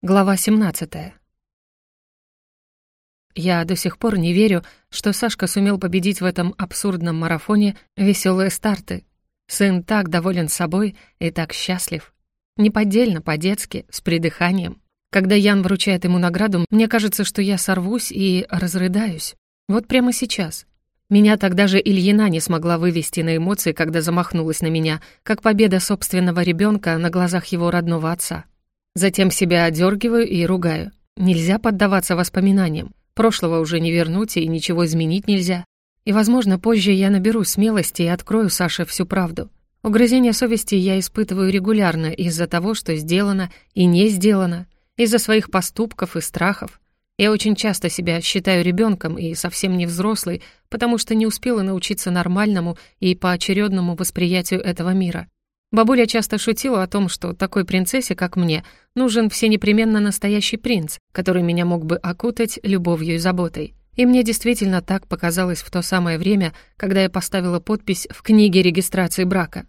Глава 17. Я до сих пор не верю, что Сашка сумел победить в этом абсурдном марафоне веселые старты. Сын так доволен собой и так счастлив. Неподдельно, по-детски, с придыханием. Когда Ян вручает ему награду, мне кажется, что я сорвусь и разрыдаюсь. Вот прямо сейчас. Меня тогда же Ильина не смогла вывести на эмоции, когда замахнулась на меня, как победа собственного ребенка на глазах его родного отца. Затем себя одергиваю и ругаю. Нельзя поддаваться воспоминаниям. Прошлого уже не вернуть и ничего изменить нельзя. И, возможно, позже я наберусь смелости и открою Саше всю правду. Угрызение совести я испытываю регулярно из-за того, что сделано и не сделано, из-за своих поступков и страхов. Я очень часто себя считаю ребенком и совсем не взрослой, потому что не успела научиться нормальному и поочередному восприятию этого мира. Бабуля часто шутила о том, что такой принцессе, как мне, нужен всенепременно настоящий принц, который меня мог бы окутать любовью и заботой. И мне действительно так показалось в то самое время, когда я поставила подпись в книге регистрации брака.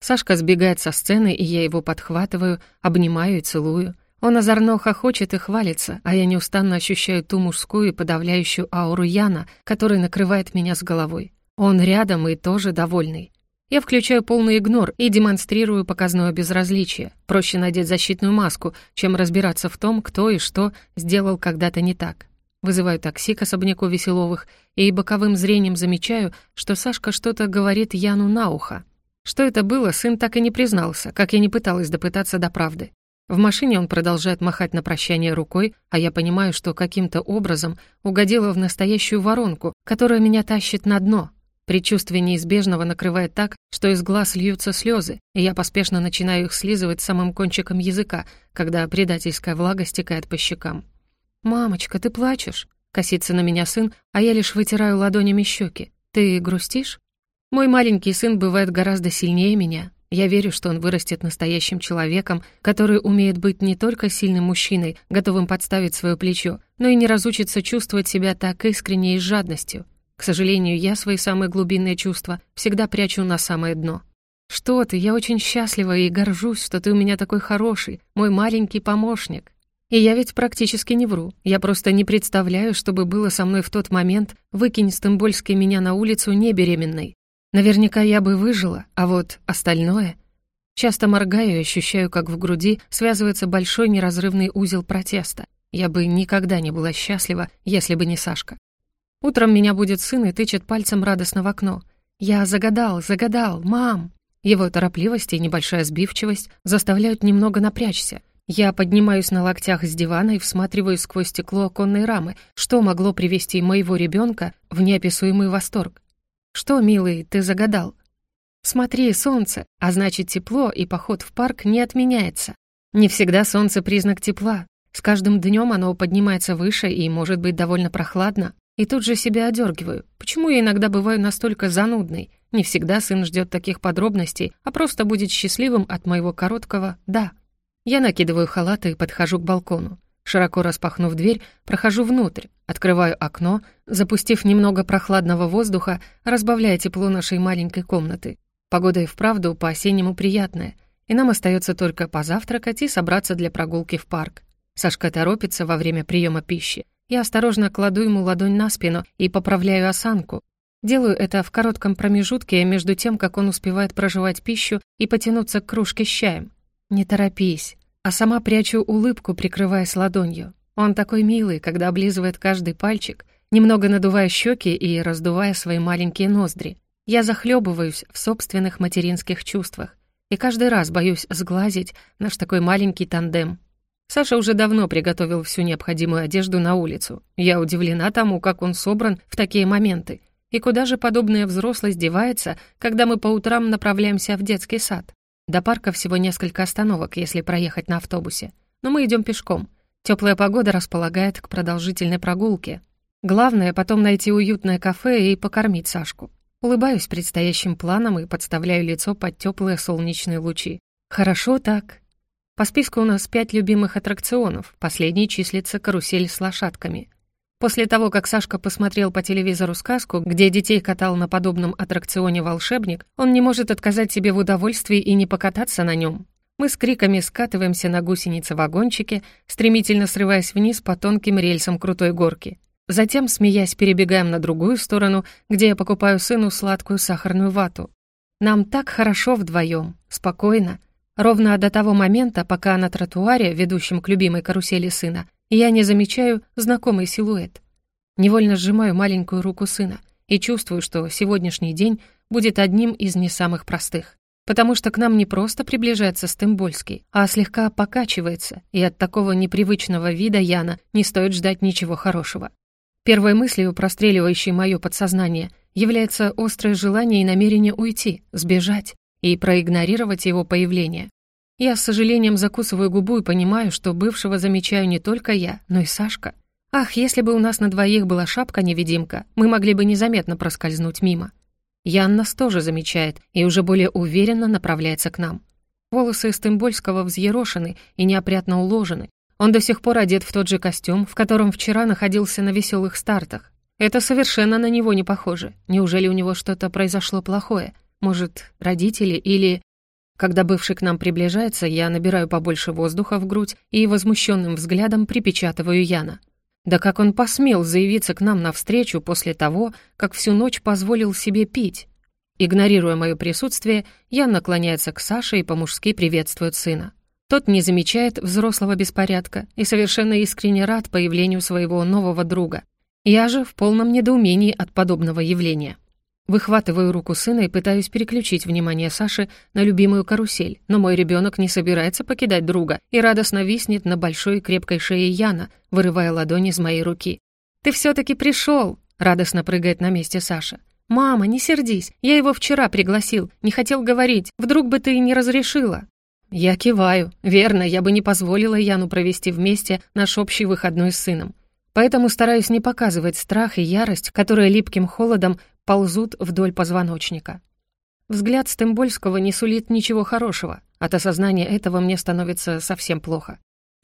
Сашка сбегает со сцены, и я его подхватываю, обнимаю и целую. Он озорно хохочет и хвалится, а я неустанно ощущаю ту мужскую и подавляющую ауру Яна, который накрывает меня с головой. Он рядом и тоже довольный. Я включаю полный игнор и демонстрирую показное безразличие. Проще надеть защитную маску, чем разбираться в том, кто и что сделал когда-то не так. Вызываю такси к особняку Веселовых и боковым зрением замечаю, что Сашка что-то говорит Яну на ухо. Что это было, сын так и не признался, как я не пыталась допытаться до правды. В машине он продолжает махать на прощание рукой, а я понимаю, что каким-то образом угодила в настоящую воронку, которая меня тащит на дно, Предчувствие неизбежного накрывает так, что из глаз льются слезы, и я поспешно начинаю их слизывать самым кончиком языка, когда предательская влага стекает по щекам. «Мамочка, ты плачешь?» — косится на меня сын, а я лишь вытираю ладонями щеки. «Ты грустишь?» Мой маленький сын бывает гораздо сильнее меня. Я верю, что он вырастет настоящим человеком, который умеет быть не только сильным мужчиной, готовым подставить свое плечо, но и не разучится чувствовать себя так искренне и с жадностью. К сожалению, я свои самые глубинные чувства всегда прячу на самое дно. «Что ты, я очень счастлива и горжусь, что ты у меня такой хороший, мой маленький помощник. И я ведь практически не вру. Я просто не представляю, что бы было со мной в тот момент, выкинь Стамбульский меня на улицу не беременной. Наверняка я бы выжила, а вот остальное... Часто моргаю и ощущаю, как в груди связывается большой неразрывный узел протеста. Я бы никогда не была счастлива, если бы не Сашка. Утром меня будет сын и тычет пальцем радостно в окно. «Я загадал, загадал, мам!» Его торопливость и небольшая сбивчивость заставляют немного напрячься. Я поднимаюсь на локтях с дивана и всматриваю сквозь стекло оконной рамы, что могло привести моего ребенка в неописуемый восторг. «Что, милый, ты загадал?» «Смотри, солнце, а значит тепло, и поход в парк не отменяется. Не всегда солнце — признак тепла. С каждым днем оно поднимается выше и может быть довольно прохладно. И тут же себя одергиваю. Почему я иногда бываю настолько занудной? Не всегда сын ждет таких подробностей, а просто будет счастливым от моего короткого «да». Я накидываю халат и подхожу к балкону. Широко распахнув дверь, прохожу внутрь, открываю окно, запустив немного прохладного воздуха, разбавляя тепло нашей маленькой комнаты. Погода и вправду по-осеннему приятная, и нам остается только позавтракать и собраться для прогулки в парк. Сашка торопится во время приема пищи. Я осторожно кладу ему ладонь на спину и поправляю осанку. Делаю это в коротком промежутке между тем, как он успевает проживать пищу и потянуться к кружке с чаем. «Не торопись», а сама прячу улыбку, прикрываясь ладонью. Он такой милый, когда облизывает каждый пальчик, немного надувая щеки и раздувая свои маленькие ноздри. Я захлебываюсь в собственных материнских чувствах и каждый раз боюсь сглазить наш такой маленький тандем. Саша уже давно приготовил всю необходимую одежду на улицу. Я удивлена тому, как он собран в такие моменты. И куда же подобная взрослость девается, когда мы по утрам направляемся в детский сад? До парка всего несколько остановок, если проехать на автобусе. Но мы идем пешком. Теплая погода располагает к продолжительной прогулке. Главное — потом найти уютное кафе и покормить Сашку. Улыбаюсь предстоящим планам и подставляю лицо под теплые солнечные лучи. Хорошо так. По списку у нас пять любимых аттракционов, последний числится «Карусель с лошадками». После того, как Сашка посмотрел по телевизору сказку, где детей катал на подобном аттракционе волшебник, он не может отказать себе в удовольствии и не покататься на нем. Мы с криками скатываемся на гусеницы вагончике, стремительно срываясь вниз по тонким рельсам крутой горки. Затем, смеясь, перебегаем на другую сторону, где я покупаю сыну сладкую сахарную вату. Нам так хорошо вдвоем, спокойно. Ровно до того момента, пока на тротуаре, ведущем к любимой карусели сына, я не замечаю знакомый силуэт. Невольно сжимаю маленькую руку сына и чувствую, что сегодняшний день будет одним из не самых простых. Потому что к нам не просто приближается Стымбольский, а слегка покачивается, и от такого непривычного вида Яна не стоит ждать ничего хорошего. Первой мыслью, простреливающей мое подсознание, является острое желание и намерение уйти, сбежать и проигнорировать его появление. Я с сожалением закусываю губу и понимаю, что бывшего замечаю не только я, но и Сашка — Ах, если бы у нас на двоих была шапка-невидимка, мы могли бы незаметно проскользнуть мимо. Ян нас тоже замечает и уже более уверенно направляется к нам. Волосы Стымбольского взъерошены и неопрятно уложены. Он до сих пор одет в тот же костюм, в котором вчера находился на веселых стартах. Это совершенно на него не похоже. Неужели у него что-то произошло плохое? Может, родители или... Когда бывший к нам приближается, я набираю побольше воздуха в грудь и возмущенным взглядом припечатываю Яна. Да как он посмел заявиться к нам навстречу после того, как всю ночь позволил себе пить? Игнорируя мое присутствие, Ян наклоняется к Саше и по-мужски приветствует сына. Тот не замечает взрослого беспорядка и совершенно искренне рад появлению своего нового друга. Я же в полном недоумении от подобного явления. Выхватываю руку сына и пытаюсь переключить внимание Саши на любимую карусель, но мой ребенок не собирается покидать друга и радостно виснет на большой крепкой шее Яна, вырывая ладони из моей руки. «Ты все-таки пришел!» — радостно прыгает на месте Саша. «Мама, не сердись, я его вчера пригласил, не хотел говорить, вдруг бы ты не разрешила». Я киваю. Верно, я бы не позволила Яну провести вместе наш общий выходной с сыном. Поэтому стараюсь не показывать страх и ярость, которые липким холодом ползут вдоль позвоночника. Взгляд Стембольского не сулит ничего хорошего. От осознания этого мне становится совсем плохо.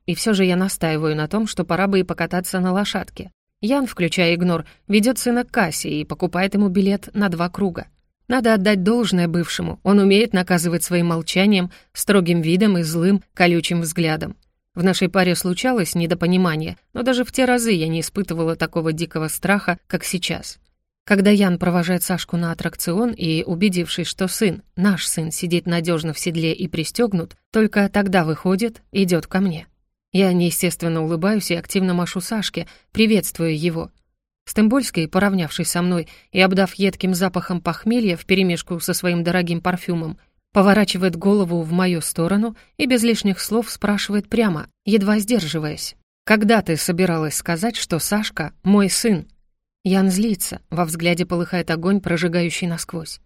И все же я настаиваю на том, что пора бы и покататься на лошадке. Ян, включая игнор, ведет сына к кассе и покупает ему билет на два круга. Надо отдать должное бывшему, он умеет наказывать своим молчанием, строгим видом и злым, колючим взглядом. В нашей паре случалось недопонимание, но даже в те разы я не испытывала такого дикого страха, как сейчас. Когда Ян провожает Сашку на аттракцион и, убедившись, что сын, наш сын, сидит надежно в седле и пристегнут, только тогда выходит, идет ко мне. Я неестественно улыбаюсь и активно машу Сашке, приветствуя его. Стембольский, поравнявшись со мной и обдав едким запахом похмелья вперемешку со своим дорогим парфюмом, поворачивает голову в мою сторону и без лишних слов спрашивает прямо, едва сдерживаясь. «Когда ты собиралась сказать, что Сашка — мой сын?» Ян злится, во взгляде полыхает огонь, прожигающий насквозь.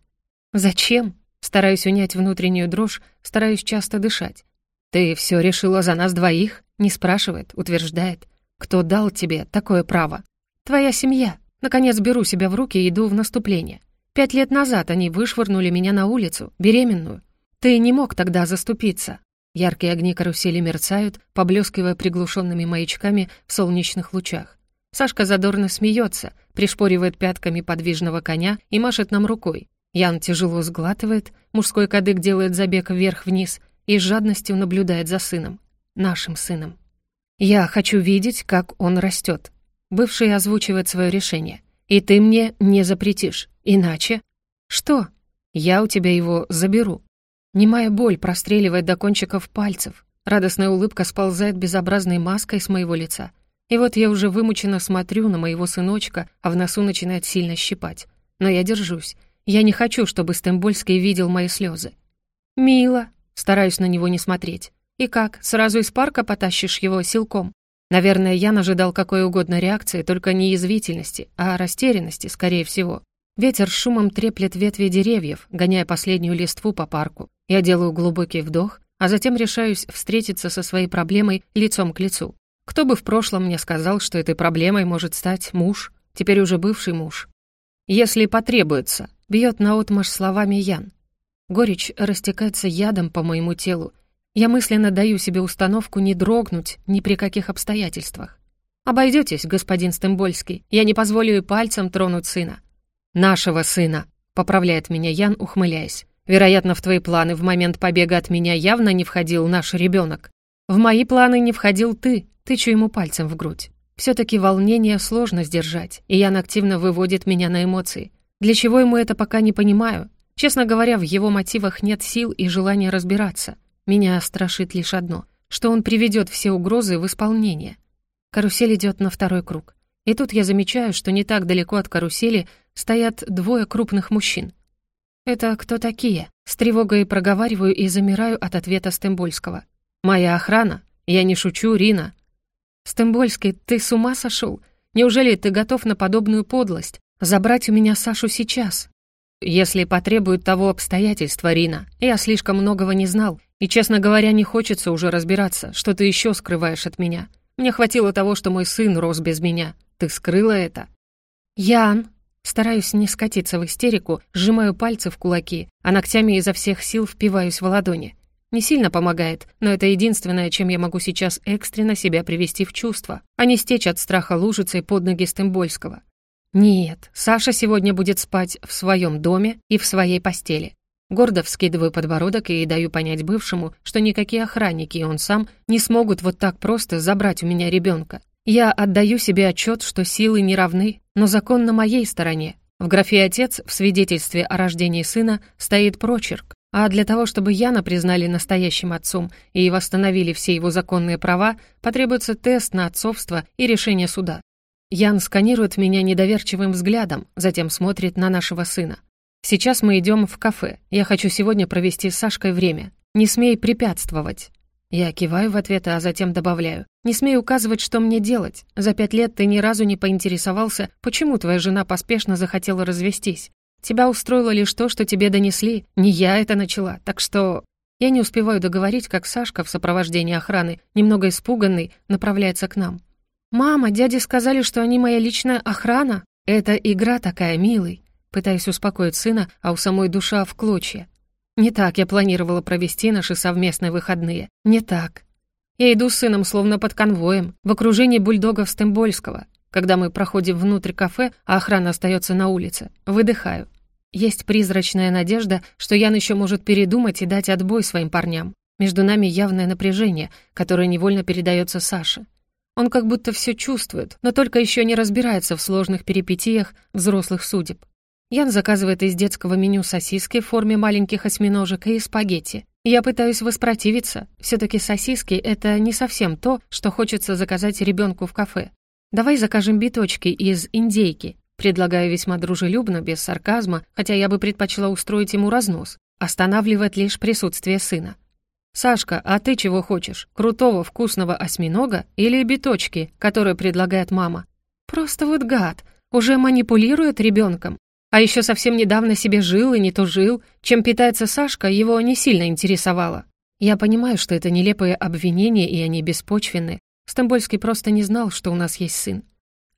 «Зачем?» Стараюсь унять внутреннюю дрожь, стараюсь часто дышать. «Ты все решила за нас двоих?» Не спрашивает, утверждает. «Кто дал тебе такое право?» «Твоя семья». Наконец беру себя в руки и иду в наступление. Пять лет назад они вышвырнули меня на улицу, беременную. Ты не мог тогда заступиться. Яркие огни карусели мерцают, поблескивая приглушенными маячками в солнечных лучах. Сашка задорно смеется, пришпоривает пятками подвижного коня и машет нам рукой. Ян тяжело сглатывает, мужской кадык делает забег вверх-вниз и с жадностью наблюдает за сыном, нашим сыном. «Я хочу видеть, как он растет. Бывший озвучивает свое решение. «И ты мне не запретишь, иначе...» «Что?» «Я у тебя его заберу». Немая боль простреливает до кончиков пальцев. Радостная улыбка сползает безобразной маской с моего лица. И вот я уже вымученно смотрю на моего сыночка, а в носу начинает сильно щипать. Но я держусь. Я не хочу, чтобы Стембольский видел мои слезы. «Мило», стараюсь на него не смотреть. «И как, сразу из парка потащишь его силком?» Наверное, Ян ожидал какой угодно реакции, только не язвительности, а растерянности, скорее всего. Ветер шумом треплет ветви деревьев, гоняя последнюю листву по парку. Я делаю глубокий вдох, а затем решаюсь встретиться со своей проблемой лицом к лицу. Кто бы в прошлом мне сказал, что этой проблемой может стать муж, теперь уже бывший муж. Если потребуется, бьет наотмашь словами Ян. Горечь растекается ядом по моему телу. Я мысленно даю себе установку не дрогнуть ни при каких обстоятельствах. «Обойдетесь, господин Стембольский, я не позволю и пальцем тронуть сына». «Нашего сына», — поправляет меня Ян, ухмыляясь. Вероятно, в твои планы в момент побега от меня явно не входил наш ребенок. В мои планы не входил ты, тычу ему пальцем в грудь. все таки волнение сложно сдержать, и Ян активно выводит меня на эмоции. Для чего ему это пока не понимаю. Честно говоря, в его мотивах нет сил и желания разбираться. Меня страшит лишь одно, что он приведет все угрозы в исполнение. Карусель идет на второй круг. И тут я замечаю, что не так далеко от карусели стоят двое крупных мужчин. «Это кто такие?» С тревогой проговариваю и замираю от ответа Стембольского. «Моя охрана? Я не шучу, Рина». «Стембольский, ты с ума сошел? Неужели ты готов на подобную подлость? Забрать у меня Сашу сейчас?» «Если потребует того обстоятельства, Рина. Я слишком многого не знал, и, честно говоря, не хочется уже разбираться, что ты еще скрываешь от меня. Мне хватило того, что мой сын рос без меня. Ты скрыла это?» «Ян!» Стараюсь не скатиться в истерику, сжимаю пальцы в кулаки, а ногтями изо всех сил впиваюсь в ладони. Не сильно помогает, но это единственное, чем я могу сейчас экстренно себя привести в чувство, а не стечь от страха лужицей под ноги Стембольского. Нет, Саша сегодня будет спать в своем доме и в своей постели. Гордо вскидываю подбородок и даю понять бывшему, что никакие охранники и он сам не смогут вот так просто забрать у меня ребенка. Я отдаю себе отчет, что силы не равны, но закон на моей стороне. В графе «отец» в свидетельстве о рождении сына стоит прочерк, а для того, чтобы Яна признали настоящим отцом и восстановили все его законные права, потребуется тест на отцовство и решение суда. Ян сканирует меня недоверчивым взглядом, затем смотрит на нашего сына. Сейчас мы идем в кафе. Я хочу сегодня провести с Сашкой время. Не смей препятствовать». Я киваю в ответ, а затем добавляю. «Не смей указывать, что мне делать. За пять лет ты ни разу не поинтересовался, почему твоя жена поспешно захотела развестись. Тебя устроило лишь то, что тебе донесли. Не я это начала, так что...» Я не успеваю договорить, как Сашка в сопровождении охраны, немного испуганный, направляется к нам. «Мама, дяди сказали, что они моя личная охрана. Это игра такая, милый пытаясь успокоить сына, а у самой душа в клочья. Не так я планировала провести наши совместные выходные. Не так. Я иду с сыном словно под конвоем, в окружении бульдогов Стембольского. Когда мы проходим внутрь кафе, а охрана остается на улице, выдыхаю. Есть призрачная надежда, что Ян еще может передумать и дать отбой своим парням. Между нами явное напряжение, которое невольно передается Саше. Он как будто все чувствует, но только еще не разбирается в сложных перипетиях взрослых судеб. Ян заказывает из детского меню сосиски в форме маленьких осьминожек и спагетти. Я пытаюсь воспротивиться. все таки сосиски — это не совсем то, что хочется заказать ребенку в кафе. Давай закажем биточки из индейки. Предлагаю весьма дружелюбно, без сарказма, хотя я бы предпочла устроить ему разнос. Останавливает лишь присутствие сына. «Сашка, а ты чего хочешь? Крутого вкусного осьминога или биточки, которые предлагает мама?» «Просто вот гад, уже манипулирует ребенком. А еще совсем недавно себе жил и не то жил. Чем питается Сашка, его не сильно интересовало. Я понимаю, что это нелепые обвинения, и они беспочвенны. Стамбольский просто не знал, что у нас есть сын.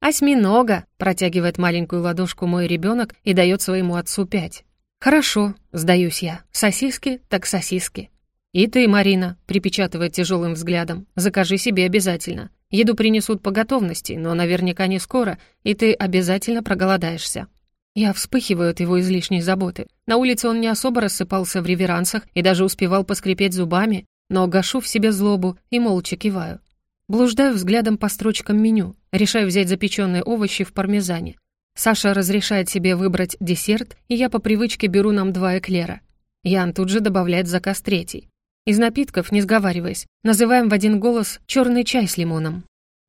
«Осьминога!» — протягивает маленькую ладошку мой ребенок и дает своему отцу пять. «Хорошо», — сдаюсь я. «Сосиски, так сосиски». «И ты, Марина», — припечатывает тяжелым взглядом, — «закажи себе обязательно. Еду принесут по готовности, но наверняка не скоро, и ты обязательно проголодаешься». Я вспыхиваю от его излишней заботы. На улице он не особо рассыпался в реверансах и даже успевал поскрипеть зубами, но гашу в себе злобу и молча киваю. Блуждаю взглядом по строчкам меню, решаю взять запеченные овощи в пармезане. Саша разрешает себе выбрать десерт, и я по привычке беру нам два эклера. Ян тут же добавляет заказ третий. Из напитков, не сговариваясь, называем в один голос черный чай с лимоном.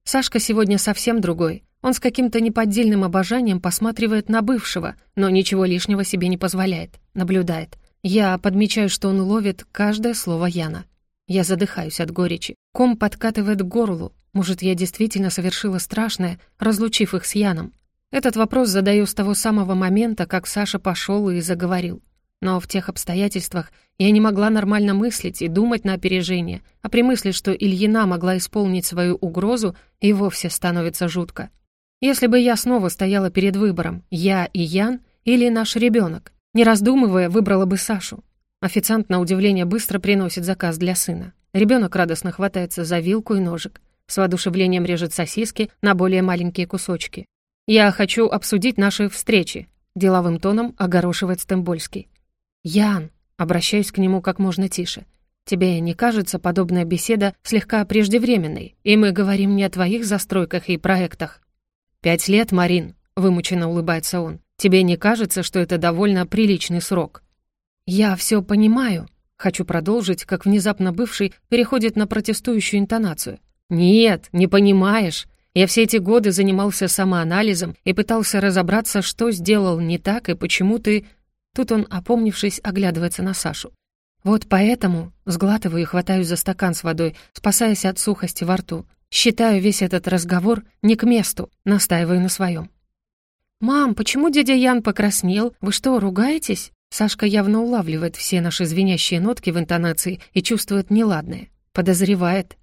Сашка сегодня совсем другой. Он с каким-то неподдельным обожанием посматривает на бывшего, но ничего лишнего себе не позволяет, наблюдает. Я подмечаю, что он ловит каждое слово Яна. Я задыхаюсь от горечи. Ком подкатывает к горлу. Может, я действительно совершила страшное, разлучив их с Яном? Этот вопрос задаю с того самого момента, как Саша пошел и заговорил. Но в тех обстоятельствах я не могла нормально мыслить и думать на опережение, а при мысли, что Ильина могла исполнить свою угрозу, и вовсе становится жутко. Если бы я снова стояла перед выбором, я и Ян или наш ребенок, не раздумывая, выбрала бы Сашу. Официант, на удивление, быстро приносит заказ для сына. Ребенок радостно хватается за вилку и ножик. С воодушевлением режет сосиски на более маленькие кусочки. «Я хочу обсудить наши встречи», — деловым тоном огорошивает Стембольский. «Ян!» Обращаюсь к нему как можно тише. «Тебе не кажется подобная беседа слегка преждевременной, и мы говорим не о твоих застройках и проектах?» «Пять лет, Марин», — вымученно улыбается он. «Тебе не кажется, что это довольно приличный срок?» «Я все понимаю», — хочу продолжить, как внезапно бывший переходит на протестующую интонацию. «Нет, не понимаешь. Я все эти годы занимался самоанализом и пытался разобраться, что сделал не так и почему ты...» Тут он, опомнившись, оглядывается на Сашу. «Вот поэтому...» — сглатываю и хватаюсь за стакан с водой, спасаясь от сухости во рту. Считаю весь этот разговор не к месту, настаиваю на своем. «Мам, почему дядя Ян покраснел? Вы что, ругаетесь?» Сашка явно улавливает все наши звенящие нотки в интонации и чувствует неладное. Подозревает.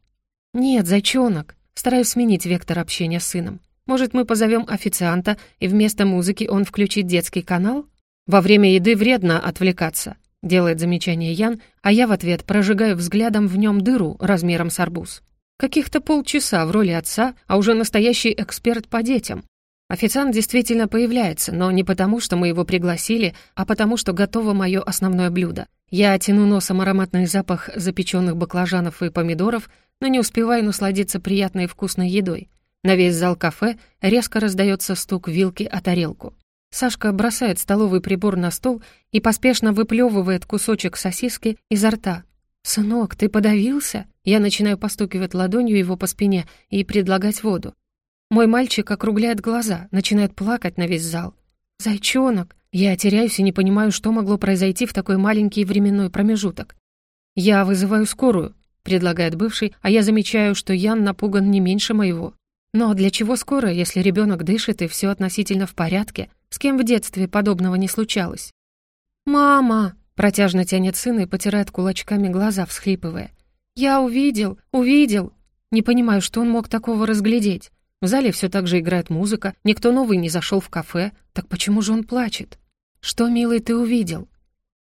«Нет, зайчонок». Стараюсь сменить вектор общения с сыном. Может, мы позовем официанта, и вместо музыки он включит детский канал? Во время еды вредно отвлекаться, делает замечание Ян, а я в ответ прожигаю взглядом в нем дыру размером с арбуз. Каких-то полчаса в роли отца, а уже настоящий эксперт по детям. Официант действительно появляется, но не потому, что мы его пригласили, а потому, что готово мое основное блюдо. Я тяну носом ароматный запах запеченных баклажанов и помидоров, но не успеваю насладиться приятной и вкусной едой. На весь зал кафе резко раздается стук вилки о тарелку. Сашка бросает столовый прибор на стол и поспешно выплевывает кусочек сосиски изо рта. «Сынок, ты подавился?» Я начинаю постукивать ладонью его по спине и предлагать воду. Мой мальчик округляет глаза, начинает плакать на весь зал. «Зайчонок!» Я теряюсь и не понимаю, что могло произойти в такой маленький временной промежуток. «Я вызываю скорую», — предлагает бывший, а я замечаю, что Ян напуган не меньше моего. Но для чего скорая, если ребенок дышит и все относительно в порядке? С кем в детстве подобного не случалось? «Мама!» — протяжно тянет сын и потирает кулачками глаза, всхлипывая. «Я увидел, увидел!» Не понимаю, что он мог такого разглядеть. В зале все так же играет музыка, никто новый не зашел в кафе. Так почему же он плачет? Что, милый, ты увидел?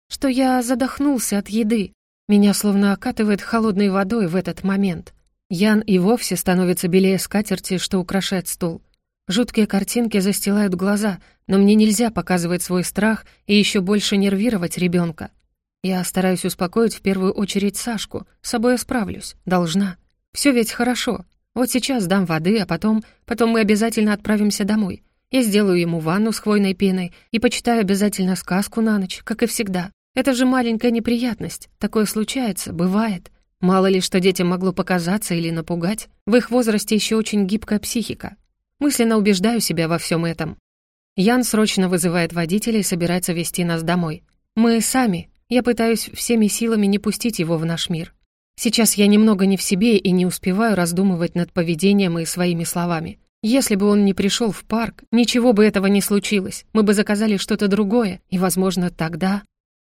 Что я задохнулся от еды. Меня словно окатывает холодной водой в этот момент. Ян и вовсе становится белее скатерти, что украшает стол. Жуткие картинки застилают глаза, но мне нельзя показывать свой страх и еще больше нервировать ребенка. Я стараюсь успокоить в первую очередь Сашку. С собой я справлюсь. Должна. Все ведь хорошо. Вот сейчас дам воды, а потом... Потом мы обязательно отправимся домой. Я сделаю ему ванну с хвойной пеной и почитаю обязательно сказку на ночь, как и всегда. Это же маленькая неприятность. Такое случается, бывает. Мало ли, что детям могло показаться или напугать. В их возрасте еще очень гибкая психика. Мысленно убеждаю себя во всем этом. Ян срочно вызывает водителя и собирается вести нас домой. Мы сами. Я пытаюсь всеми силами не пустить его в наш мир. Сейчас я немного не в себе и не успеваю раздумывать над поведением и своими словами. Если бы он не пришел в парк, ничего бы этого не случилось. Мы бы заказали что-то другое, и, возможно, тогда...